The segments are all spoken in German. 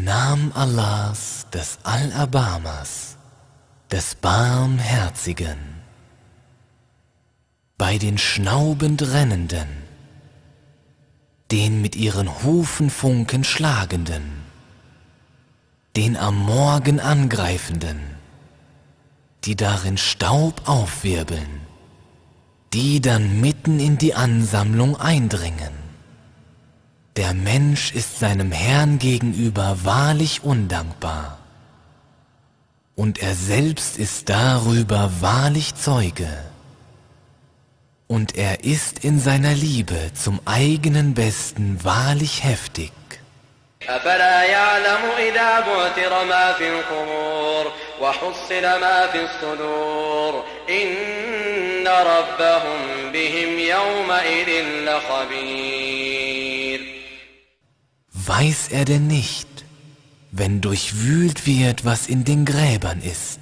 Im Namen Allahs, des Allerbarmers, des Barmherzigen, bei den schnaubend Rennenden, den mit ihren Hufen Funken schlagenden, den am Morgen angreifenden, die darin Staub aufwirbeln, die dann mitten in die Ansammlung eindringen der Mensch ist seinem Herrn gegenüber wahrlich undankbar. Und er selbst ist darüber wahrlich Zeuge. Und er ist in seiner Liebe zum eigenen Besten wahrlich heftig. أفلا يعلم إذا بعثر ما في القبور وحصل ما في الصدور إن ربهم بهم يومئذ لخبير Weiß er denn nicht, wenn durchwühlt wird, was in den Gräbern ist,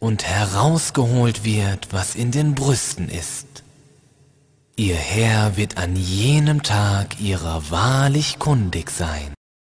und herausgeholt wird, was in den Brüsten ist? Ihr Herr wird an jenem Tag ihrer wahrlich kundig sein.